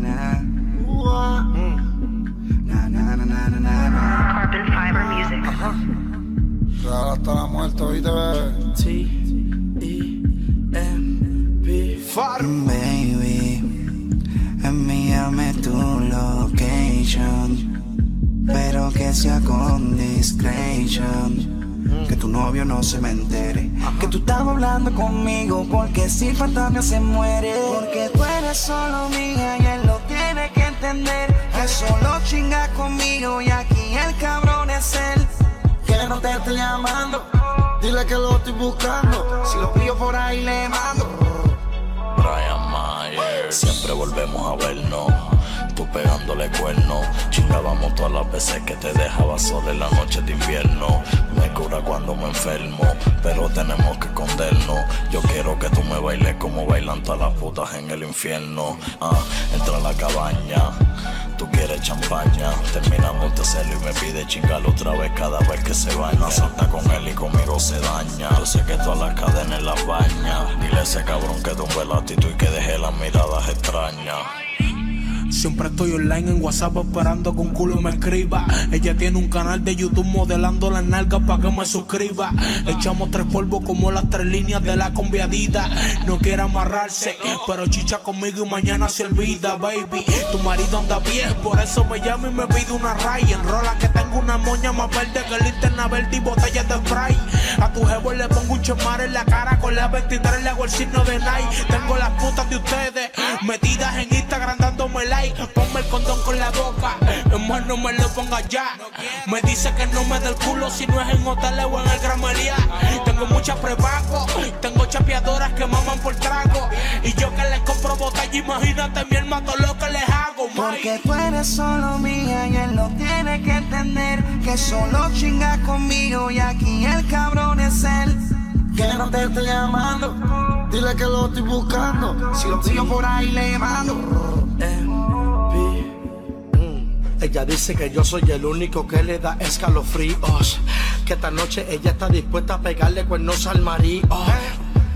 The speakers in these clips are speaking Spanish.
na. Na, na, na, na, na, na, na. Carbon Fiber Music. Real hasta la muerte, oíste, bebé. T-E-M-P. Baby, envíame tu location. Pero que sea con discretion. Que tu novio no se me entere. Que tú estás hablando conmigo. Porque si fantasma se muere. Porque tú eres solo mía Que solo chinga conmigo y aquí el cabrón es él. Que no te estoy llamando. Dile que lo estoy buscando. Si lo pillo por ahí le mando. Brian Myers. Siempre volvemos a vernos. Pegándole cuerno. Chingábamos todas las veces que te dejaba sola en la noche de invierno. Me cura cuando me enfermo, pero tenemos que escondernos. Yo quiero que tú me bailes como bailan todas las putas en el infierno. Ah, entra a la cabaña. Tú quieres champaña, terminamos de hacerlo y me pide chingar otra vez cada vez que se baña. Salta con él y conmigo se daña. Yo sé que todas las cadenas las baña. Dile a ese cabrón que tumbe la actitud y que deje las miradas extrañas. Siempre estoy online en WhatsApp esperando que un culo me escriba. Ella tiene un canal de YouTube modelando las nalgas para que me suscriba. Echamos tres polvos como las tres líneas de la conviadita. No quiere amarrarse, pero chicha conmigo y mañana se olvida, baby. Tu marido anda bien, por eso me llama y me pide una ray. Enrola que tengo una moña más verde que linterna verde y botellas de spray. A tu jevo le pongo un chemar en la cara con la 23 le hago el signo de Nike. Tengo las putas de ustedes metidas en Instagram like. Ponme el condón con la boca, hermano no me lo ponga ya. Me dice que no me dé el culo si no es en hoteles o en el Gramería. Tengo muchas prepago, tengo chapeadoras que maman por trago. Y yo que les compro botella, imagínate mi hermano lo que les hago, Mike. Porque tú eres solo mía y él lo tiene que entender. Que solo chinga conmigo y aquí el cabrón es él. Que no te estoy llamando. Dile que lo estoy buscando. Si lo pillo por ahí le mando. Ella dice que yo soy el único que le da escalofríos. Que esta noche ella está dispuesta a pegarle cuernos al marido.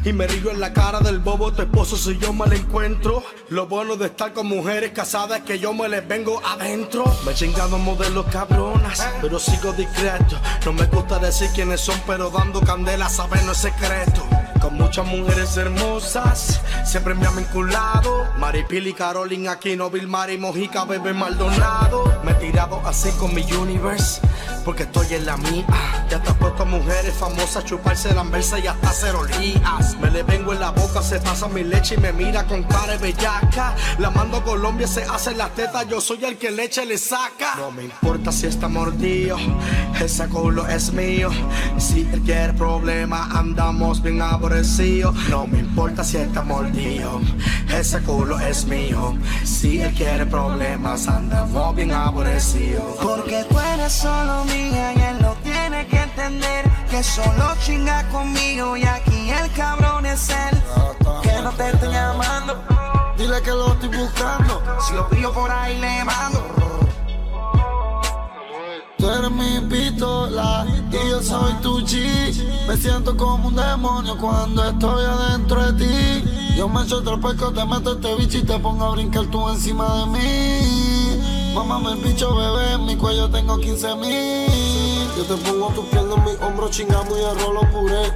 Y me río en la cara del bobo tu esposo si yo me la encuentro. Lo bueno de estar con mujeres casadas es que yo me les vengo adentro. Me he chingado modelos cabronas, pero sigo discreto. No me gusta decir quiénes son, pero dando candela saben no es secreto. Con muchas mujeres hermosas, siempre me han vinculado. Maripili, Carolina, Aquino, Vilmar y Mojica, Bebé Maldonado. Me he tirado así con mi universe, porque estoy en la mía. Ya puesto a mujeres famosas chuparse la anversa y hasta hacer olías. Me le vengo en la boca, se pasa mi leche y me mira con cara bellaca. La mando a Colombia, se hace las tetas, yo soy el que leche le saca. No me importa si está mordido, ese culo es mío. Si él quiere problema, andamos bien aborrecidos. No me importa si está mordido, ese culo es mío. Si él quiere problemas, andamos bien aborrecidos. Porque tú solo y él lo tiene que entender. Que solo chinga conmigo y aquí el cabrón es él. Que no te estoy llamando. Dile que lo estoy buscando. Si lo pillo por ahí le mando. Tú eres mi pistola y yo soy tu chi. Me siento como un demonio cuando estoy adentro de ti. Yo me echo otro pesco, te meto este bicho y te pongo a brincar tú encima de mí. Mámame el bicho, bebé, en mi cuello tengo 15 mil. Yo te pongo tus piernas en mi hombro, chingamos y arrolo puré.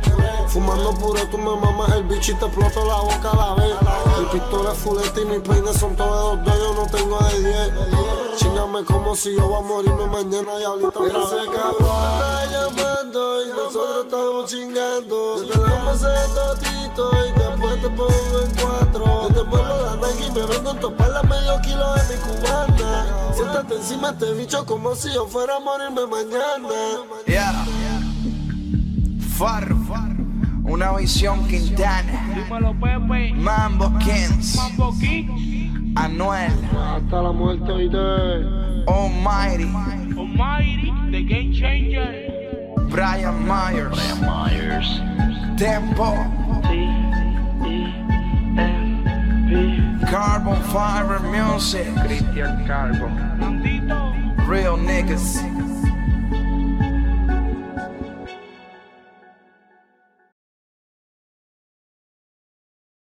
Fumando puré, tú me mamas el bicho y te exploto la boca a la vez. Mi pistola es fuleta y mis peines son todos dos, yo no tengo de 10. Chingame como si yo voy a morirme mañana y ahorita otra vez. llamando y nosotros estamos chingando. Te pongo en cuatro. Yo te pongo la Nike y me vengo en topar medio kilo de mi cubana. Siéntate encima de este bicho como si yo fuera a morirme mañana. Yeah. Farro. Una visión Quintana. Dímelo, Pepe. Mambo Kings. Mambo King. Anuel. Hasta la muerte, oíste. Almighty. Almighty, The Game Changer. Brian Myers. Brian Myers. Tempo. Fiber Music. Nandito. Real niggas.